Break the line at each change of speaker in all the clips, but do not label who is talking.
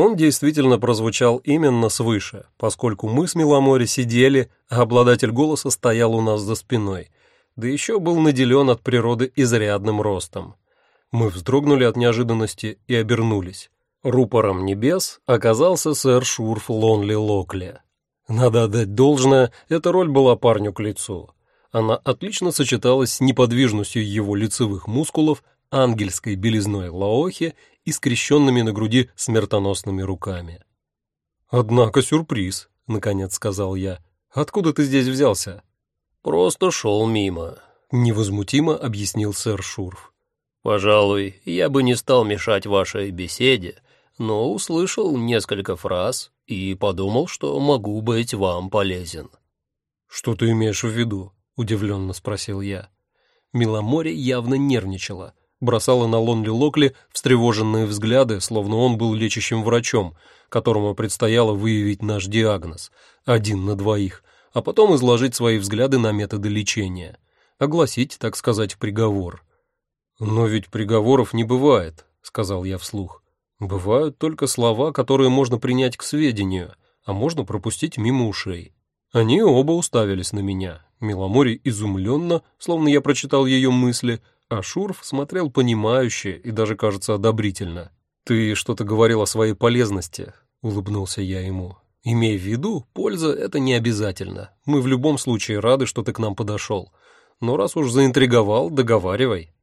Он действительно прозвучал именно свыше, поскольку мы с Миломори сидели, а обладатель голоса стоял у нас за спиной, да еще был наделен от природы изрядным ростом. Мы вздрогнули от неожиданности и обернулись. Рупором небес оказался сэр Шурф Лонли Локли. Надо отдать должное, эта роль была парню к лицу. Она отлично сочеталась с неподвижностью его лицевых мускулов, ангельской белизной лаохи и скрещенными на груди смертоносными руками. «Однако сюрприз», — наконец сказал я. «Откуда ты здесь взялся?»
«Просто шел мимо», —
невозмутимо объяснил сэр Шурф.
«Пожалуй, я бы не стал мешать вашей беседе, но услышал несколько фраз и подумал, что могу быть вам полезен».
«Что ты имеешь в виду?» — удивленно спросил я. Миломоре явно нервничала, бросала на Лонли Локли встревоженные взгляды, словно он был лечащим врачом, которому предстояло выявить наш диагноз, один на двоих, а потом изложить свои взгляды на методы лечения, огласить, так сказать, приговор. «Но ведь приговоров не бывает», — сказал я вслух. «Бывают только слова, которые можно принять к сведению, а можно пропустить мимо ушей». Они оба уставились на меня. Миломори изумленно, словно я прочитал ее мысли, а Шурф смотрел понимающе и даже, кажется, одобрительно. «Ты что-то говорил о своей полезности», — улыбнулся я ему. «Имей в виду, польза — это не обязательно. Мы в любом случае рады, что ты к нам подошел. Но раз уж заинтриговал, договаривай».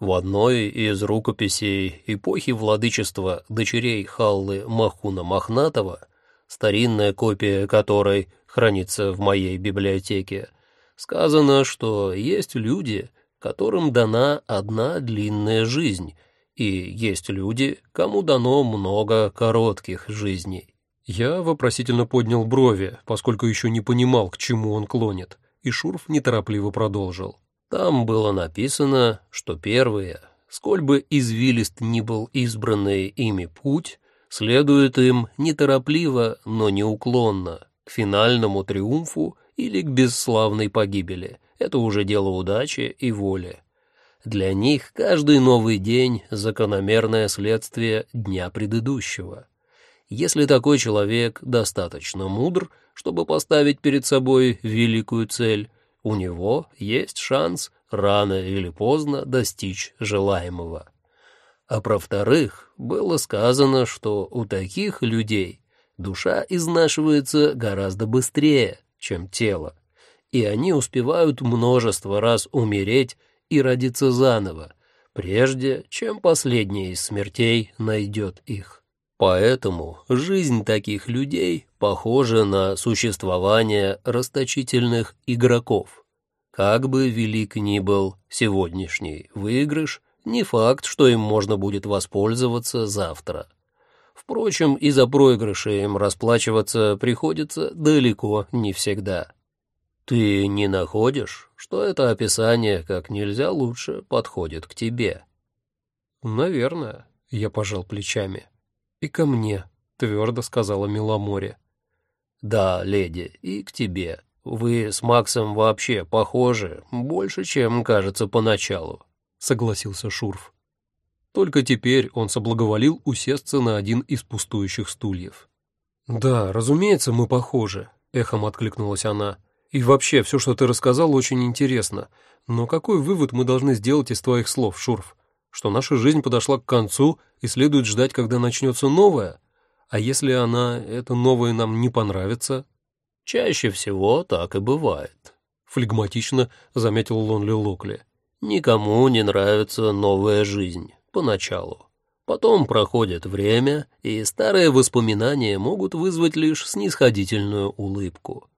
В одной из рукописей эпохи владычества дочерей Халлы Махуна Мохнатова, старинная копия которой хранится в моей библиотеке, сказано, что есть люди — которым дана одна длинная жизнь, и есть люди, кому дано много коротких жизней.
Я вопросительно поднял брови, поскольку еще не понимал, к чему он клонит, и Шурф неторопливо продолжил.
Там было написано, что первые, сколь бы извилист ни был избранный ими путь, следует им неторопливо, но неуклонно, к финальному триумфу или к бесславной погибели, это уже дело удачи и воли. Для них каждый новый день — закономерное следствие дня предыдущего. Если такой человек достаточно мудр, чтобы поставить перед собой великую цель, у него есть шанс рано или поздно достичь желаемого. А про вторых было сказано, что у таких людей душа изнашивается гораздо быстрее, чем тело, и они успевают множество раз умереть и родиться заново, прежде чем последняя из смертей найдет их. Поэтому жизнь таких людей похожа на существование расточительных игроков. Как бы велик ни был сегодняшний выигрыш, не факт, что им можно будет воспользоваться завтра. Впрочем, и за проигрыши им расплачиваться приходится далеко не всегда. Ты не находишь, что это описание как нельзя лучше подходит к тебе?
Наверное, я пожал плечами. И ко мне, твердо сказала Миломоре.
Да, леди, и к тебе. Вы с Максом вообще похожи, больше, чем кажется поначалу, согласился Шурф.
Только теперь он соблаговолил усесться на один из пустующих стульев. «Да, разумеется, мы похожи», — эхом откликнулась она. И вообще, все, что ты рассказал, очень интересно. Но какой вывод мы должны сделать из твоих слов, Шурф? Что наша жизнь подошла к концу и следует ждать, когда начнется новая? А если она, это новое нам не понравится?
Чаще всего так и бывает.
Флегматично заметил Лонли Локли.
Никому не нравится новая жизнь, поначалу. Потом проходит время, и старые воспоминания могут вызвать лишь снисходительную улыбку.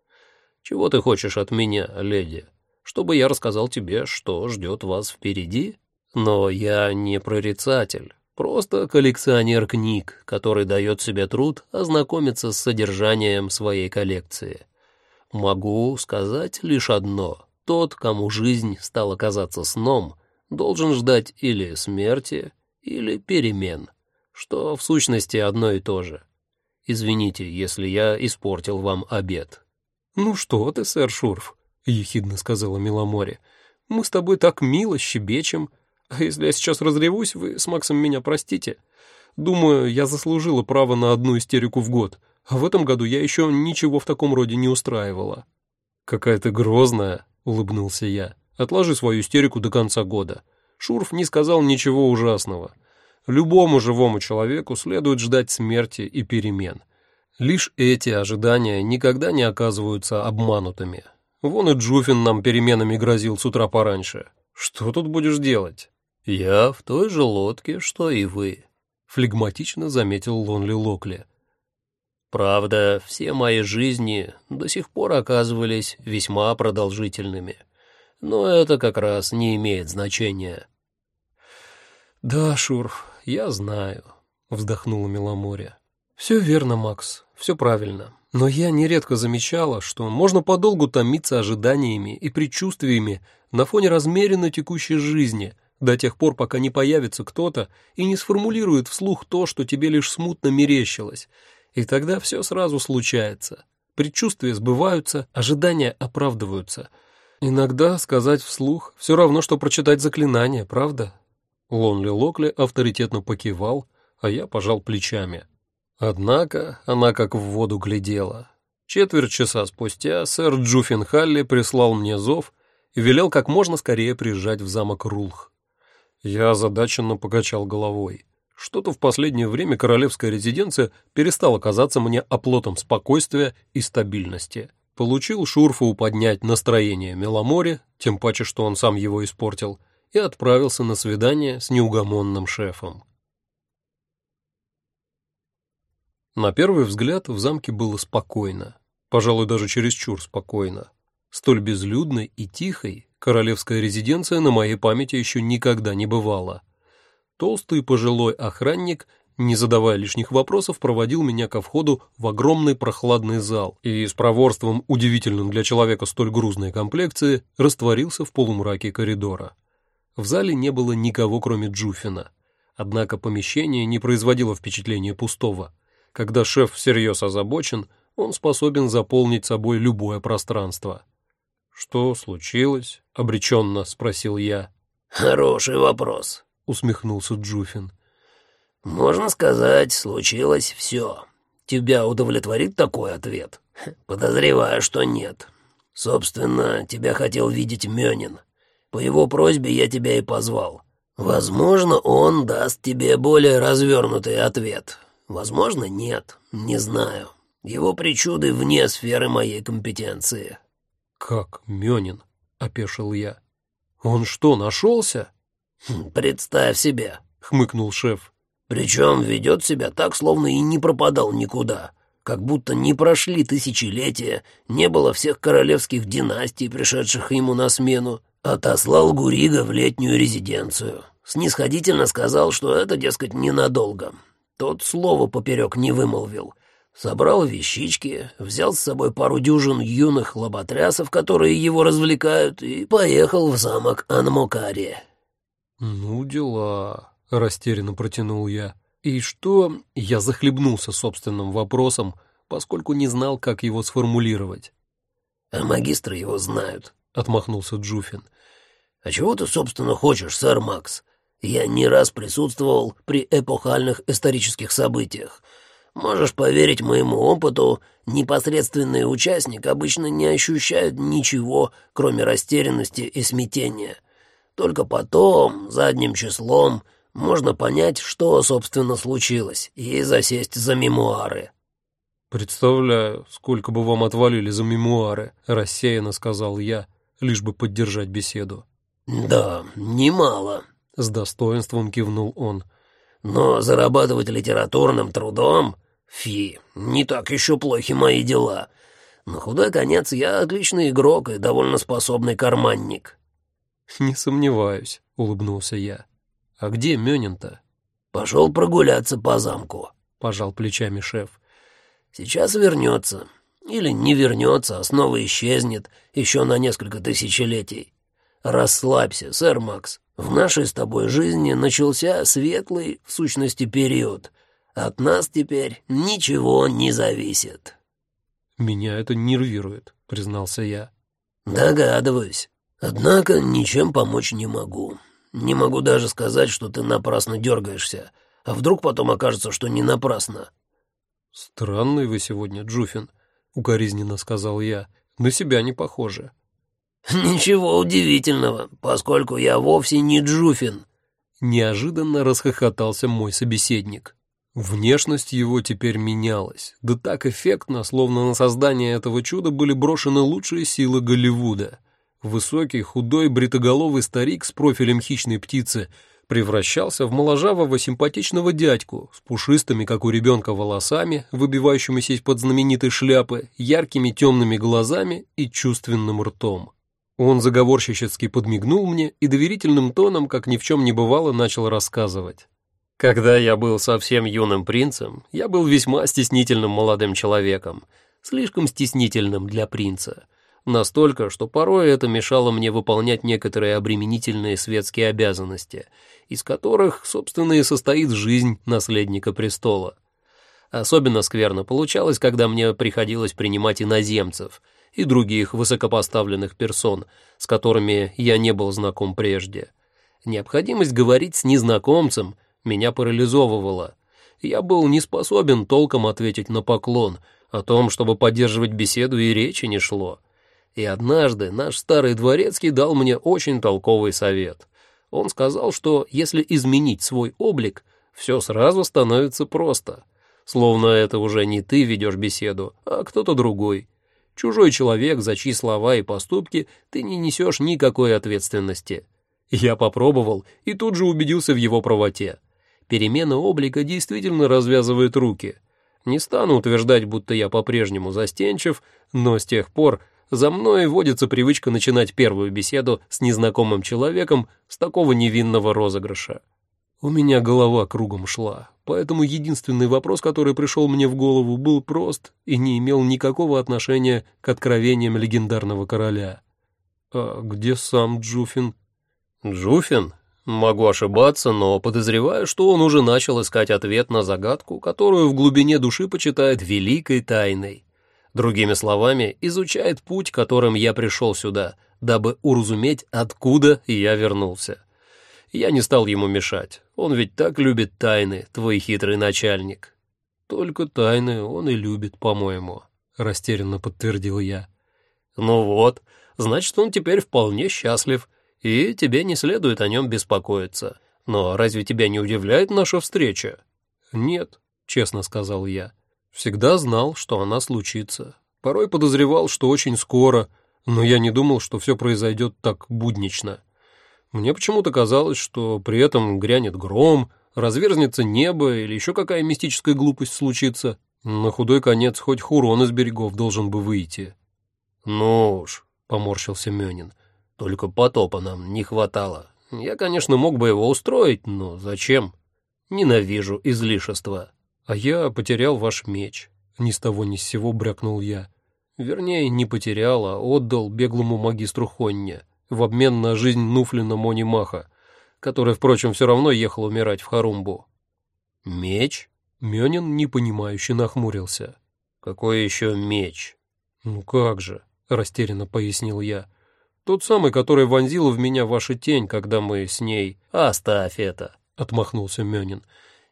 Чего ты хочешь от меня, леди? Чтобы я рассказал тебе, что ждет вас впереди? Но я не прорицатель, просто коллекционер книг, который дает себе труд ознакомиться с содержанием своей коллекции. Могу сказать лишь одно. Тот, кому жизнь стала казаться сном, должен ждать или смерти, или перемен, что в сущности одно и то же. Извините, если я испортил вам обед.
«Ну что ты, сэр Шурф», — ехидно сказала Миломоре, — «мы с тобой так мило щебечем, а если я сейчас разревусь, вы с Максом меня простите. Думаю, я заслужила право на одну истерику в год, а в этом году я еще ничего в таком роде не устраивала». «Какая ты грозная», — улыбнулся я. «Отложи свою истерику до конца года. Шурф не сказал ничего ужасного. Любому живому человеку следует ждать смерти и перемен. Лишь эти ожидания никогда не оказываются обманутыми. Вон и Джуфин нам переменами грозил с утра пораньше. Что тут будешь делать?»
«Я в той же лодке, что и вы», —
флегматично заметил Лонли Локли.
«Правда, все мои жизни до сих пор оказывались весьма продолжительными, но это как раз не имеет значения».
«Да, Шурф, я знаю», — вздохнула Меломорья. «Все верно, Макс, все правильно. Но я нередко замечала, что можно подолгу томиться ожиданиями и предчувствиями на фоне размеренно текущей жизни, до тех пор, пока не появится кто-то и не сформулирует вслух то, что тебе лишь смутно мерещилось. И тогда все сразу случается. Предчувствия сбываются, ожидания оправдываются. Иногда сказать вслух все равно, что прочитать заклинание, правда? Лонли Локли авторитетно покивал, а я пожал плечами. Однако она как в воду глядела. Четверть часа спустя сэр Джуффин Халли прислал мне зов и велел как можно скорее приезжать в замок Рулх. Я озадаченно покачал головой. Что-то в последнее время королевская резиденция перестала казаться мне оплотом спокойствия и стабильности. Получил Шурфу поднять настроение Меломоре, тем паче, что он сам его испортил, и отправился на свидание с неугомонным шефом. На первый взгляд в замке было спокойно, пожалуй, даже чересчур спокойно. Столь безлюдной и тихой королевская резиденция на моей памяти еще никогда не бывала. Толстый пожилой охранник, не задавая лишних вопросов, проводил меня ко входу в огромный прохладный зал и с проворством, удивительным для человека столь грузной комплекции, растворился в полумраке коридора. В зале не было никого, кроме Джуфина. Однако помещение не производило впечатления пустого – когда шеф всерьез озабочен, он способен заполнить собой любое пространство. «Что случилось?» — обреченно спросил я.
«Хороший вопрос», — усмехнулся Джуфин. «Можно сказать, случилось все. Тебя удовлетворит такой ответ? Подозреваю, что нет. Собственно, тебя хотел видеть Мёнин. По его просьбе я тебя и позвал. Возможно, он даст тебе более развернутый ответ, Возможно, нет, не знаю. Его причуды вне сферы моей компетенции.
Как Мёнин? опешил я. Он что, нашелся?
Хм, представь себе,
хмыкнул шеф.
Причем ведет себя так, словно и не пропадал никуда. Как будто не прошли тысячелетия, не было всех королевских династий, пришедших ему на смену. Отослал Гурига в летнюю резиденцию. Снисходительно сказал, что это, дескать, ненадолго. Тот слова поперек не вымолвил. Собрал вещички, взял с собой пару дюжин юных лоботрясов, которые его развлекают, и поехал в замок Анмокари.
«Ну, дела», — растерянно протянул я. «И что?» Я захлебнулся собственным вопросом, поскольку не знал, как его сформулировать.
«А магистры его знают», — отмахнулся Джуфин. «А чего ты, собственно, хочешь, сэр Макс? Я не раз присутствовал при эпохальных исторических событиях. Можешь поверить моему опыту, непосредственный участник обычно не ощущает ничего, кроме растерянности и смятения. Только потом, задним числом, можно понять, что, собственно, случилось, и засесть за мемуары.
«Представляю, сколько бы вам отвалили за мемуары», — рассеянно сказал я, лишь бы поддержать беседу.
«Да, немало», —
с достоинством кивнул он.
«Но зарабатывать литературным трудом? Фи, не так еще плохи мои дела. На худой конец я отличный игрок и довольно способный карманник».
«Не сомневаюсь», — улыбнулся я. «А где Мёнин-то?»
«Пошел прогуляться по замку», —
пожал плечами шеф.
«Сейчас вернется. Или не вернется, а снова исчезнет еще на несколько тысячелетий. Расслабься, сэр Макс. В нашей с тобой жизни начался светлый, в сущности, период. От нас теперь ничего не зависит».
«Меня это нервирует», — признался я.
«Догадываюсь. Однако ничем помочь не могу. Не могу даже сказать, что ты напрасно дергаешься. А вдруг потом окажется, что не напрасно?»
«Странный вы сегодня, Джуфин», — укоризненно сказал я. «На себя не похоже».
«Ничего удивительного, поскольку я вовсе не Джуфин», —
неожиданно расхохотался мой собеседник. Внешность его теперь менялась, да так эффектно, словно на создание этого чуда были брошены лучшие силы Голливуда. Высокий, худой, бритоголовый старик с профилем хищной птицы превращался в моложавого симпатичного дядьку с пушистыми, как у ребенка, волосами, выбивающимися из-под знаменитой шляпы, яркими темными глазами и чувственным ртом. Он заговорщически подмигнул мне и доверительным тоном, как ни в чем не бывало, начал рассказывать.
Когда я был совсем юным принцем, я был весьма стеснительным молодым человеком, слишком стеснительным для принца. Настолько, что порой это мешало мне выполнять некоторые обременительные светские обязанности, из которых, собственно, и состоит жизнь наследника престола. Особенно скверно получалось, когда мне приходилось принимать иноземцев и других высокопоставленных персон, с которыми я не был знаком прежде. Необходимость говорить с незнакомцем меня парализовывало. Я был не способен толком ответить на поклон, о том, чтобы поддерживать беседу и речи не шло. И однажды наш старый дворецкий дал мне очень толковый совет. Он сказал, что если изменить свой облик, все сразу становится просто. Словно это уже не ты ведешь беседу, а кто-то другой. Чужой человек, за чьи слова и поступки ты не несешь никакой ответственности. Я попробовал и тут же убедился в его правоте перемена облика действительно развязывает руки. Не стану утверждать, будто я по-прежнему застенчив, но с тех пор за мной водится привычка начинать первую беседу с незнакомым человеком с такого невинного розыгрыша. У меня голова кругом шла, поэтому единственный вопрос, который пришел мне в голову, был прост и не имел никакого отношения к откровениям легендарного короля. «А где сам Джуфин?» «Джуфин? Могу ошибаться, но подозреваю, что он уже начал искать ответ на загадку, которую в глубине души почитает великой тайной. Другими словами, изучает путь, которым я пришел сюда, дабы уразуметь, откуда я вернулся. Я не стал ему мешать, он ведь так любит тайны, твой хитрый начальник.
Только тайны он и любит, по-моему, растерянно подтвердил я.
Ну вот, значит, он теперь вполне счастлив, и тебе не следует о нем беспокоиться. Но разве тебя не удивляет наша встреча?»
«Нет», — честно сказал я. «Всегда знал, что она случится. Порой подозревал, что очень скоро, но я не думал, что все произойдет так буднично. Мне почему-то казалось, что при этом грянет гром, разверзнется небо или еще какая мистическая глупость случится. На худой конец хоть Хурон из берегов должен бы выйти».
«Ну уж», — поморщился Мёнин, — только потопа нам не хватало. Я, конечно, мог бы его устроить, но зачем? Ненавижу излишества.
А я потерял ваш меч. Ни с того ни с сего брякнул я. Вернее, не потерял, а отдал беглому магистру Хонне в обмен на жизнь Нуфлина Монимаха, который, впрочем, все равно ехал умирать в Харумбу.
«Меч?»
Мёнин непонимающе нахмурился.
«Какой еще меч?»
«Ну как же», — растерянно пояснил я. Тот самый, который вонзил в меня ваша тень, когда мы с ней...»
«Оставь это», —
отмахнулся Мёнин.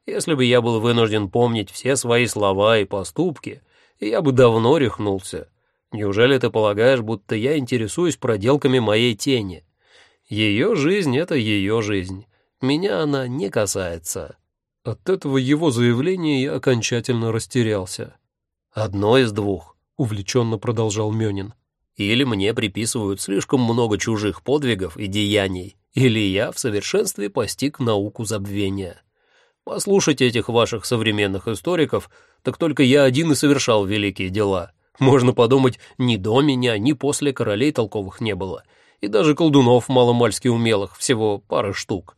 «Если бы я был вынужден помнить все свои слова и поступки, я бы давно рехнулся. Неужели ты полагаешь, будто я интересуюсь проделками моей тени? Ее жизнь — это ее жизнь. Меня она не касается».
От этого его заявления я окончательно растерялся.
«Одно из двух», —
увлеченно продолжал Мёнин.
Или мне приписывают слишком много чужих подвигов и деяний, или я в совершенстве постиг науку забвения. Послушайте этих ваших современных историков, так только я один и совершал великие дела. Можно подумать, ни до меня, ни после королей толковых не было. И даже колдунов маломальски умелых, всего пары штук.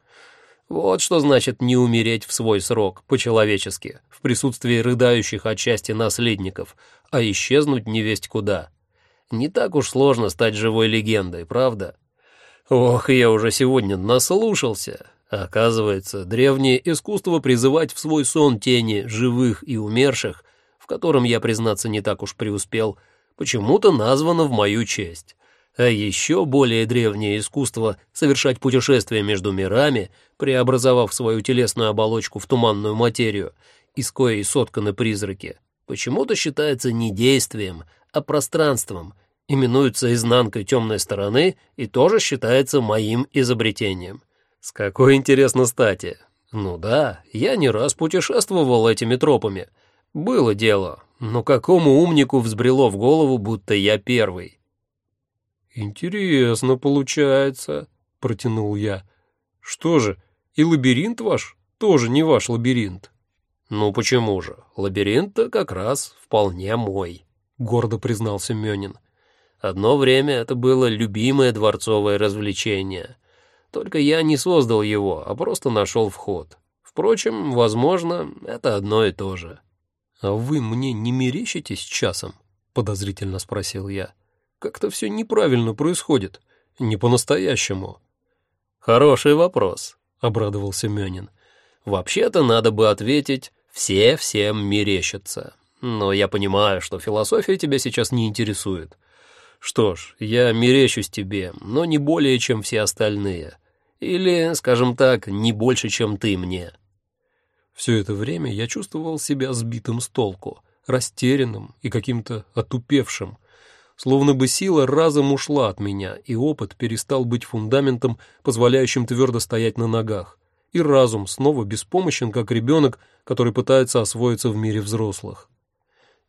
Вот что значит не умереть в свой срок, по-человечески, в присутствии рыдающих от счастья наследников, а исчезнуть невесть куда. Не так уж сложно стать живой легендой, правда? Ох, я уже сегодня наслушался. Оказывается, древнее искусство призывать в свой сон тени живых и умерших, в котором я, признаться, не так уж преуспел, почему-то названо в мою честь. А еще более древнее искусство совершать путешествия между мирами, преобразовав свою телесную оболочку в туманную материю, из коей сотканы призраки, почему-то считается не действием, а пространством, именуется изнанкой темной стороны и тоже считается моим изобретением. С какой интересно стати? Ну да, я не раз путешествовал этими тропами. Было дело, но какому умнику взбрело в голову, будто я первый?
«Интересно получается», — протянул я. «Что же, и лабиринт ваш тоже не ваш лабиринт?»
«Ну почему же? Лабиринт-то как раз вполне мой», — гордо признался Мёнин. «Одно время это было любимое дворцовое развлечение. Только я не создал его, а просто нашел вход. Впрочем, возможно, это одно и то же».
«А вы мне не мерещитесь часом?» — подозрительно спросил я. Как-то все неправильно происходит, не по-настоящему.
Хороший вопрос, обрадовался Мёнин. Вообще-то надо бы ответить «все всем мерещатся». Но я понимаю, что философия тебя сейчас не интересует. Что ж, я мерещусь тебе, но не более, чем все остальные. Или, скажем так, не больше, чем ты мне.
Все это время я чувствовал себя сбитым с толку, растерянным и каким-то отупевшим, Словно бы сила разом ушла от меня, и опыт перестал быть фундаментом, позволяющим твердо стоять на ногах. И разум снова беспомощен, как ребенок, который пытается освоиться в мире взрослых.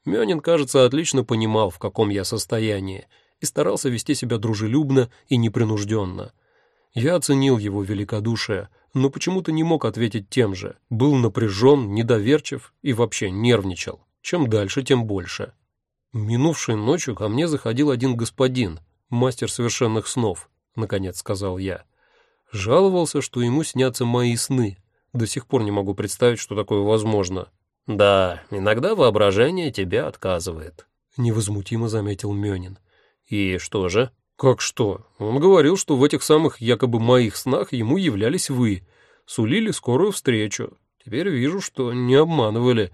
Мёнин, кажется, отлично понимал, в каком я состоянии, и старался вести себя дружелюбно и непринужденно. Я оценил его великодушие, но почему-то не мог ответить тем же. Был напряжен, недоверчив и вообще нервничал. Чем дальше, тем больше. «Минувшей ночью ко мне заходил один господин, мастер совершенных снов», — наконец сказал я. Жаловался, что ему снятся мои сны. До сих пор не могу представить, что такое возможно.
«Да, иногда воображение тебя отказывает», —
невозмутимо заметил Мёнин.
«И что же?»
«Как что? Он говорил, что в этих самых якобы моих снах ему являлись вы, сулили скорую встречу. Теперь вижу, что не обманывали».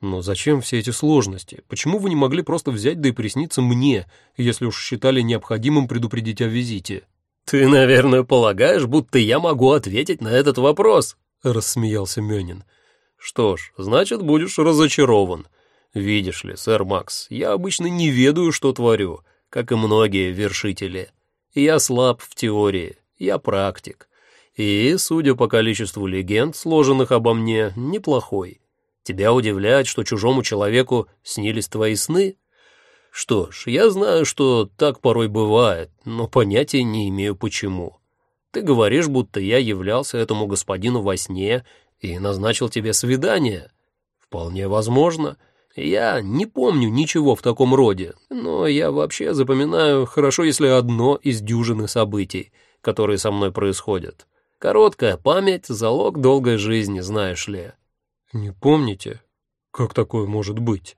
Но зачем все эти сложности? Почему вы не могли просто взять да и присниться мне, если уж считали необходимым предупредить о визите?
Ты, наверное, полагаешь, будто я могу ответить на этот вопрос, рассмеялся Мёнин. Что ж, значит, будешь разочарован. Видишь ли, сэр Макс, я обычно не ведаю, что творю, как и многие вершители. Я слаб в теории, я практик. И, судя по количеству легенд, сложенных обо мне, неплохой. Тебя удивляет, что чужому человеку снились твои сны? Что ж, я знаю, что так порой бывает, но понятия не имею почему. Ты говоришь, будто я являлся этому господину во сне и назначил тебе свидание. Вполне возможно. Я не помню ничего в таком роде, но я вообще запоминаю хорошо, если одно из дюжины событий, которые со мной происходят. Короткая память — залог долгой жизни, знаешь ли.
«Не помните? Как такое может быть?»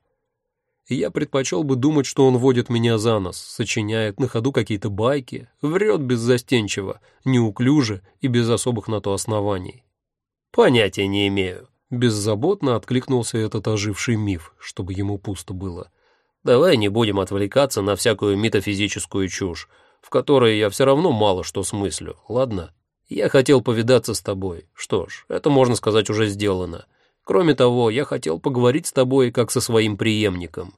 Я предпочел бы думать, что он водит меня за нос, сочиняет на ходу какие-то байки, врет беззастенчиво, неуклюже и без особых на то оснований.
«Понятия не имею», —
беззаботно откликнулся этот оживший миф, чтобы ему пусто было.
«Давай не будем отвлекаться на всякую метафизическую чушь, в которой я все равно мало что смыслю, ладно? Я хотел повидаться с тобой. Что ж, это, можно сказать, уже сделано». Кроме того, я хотел поговорить с тобой как со своим преемником.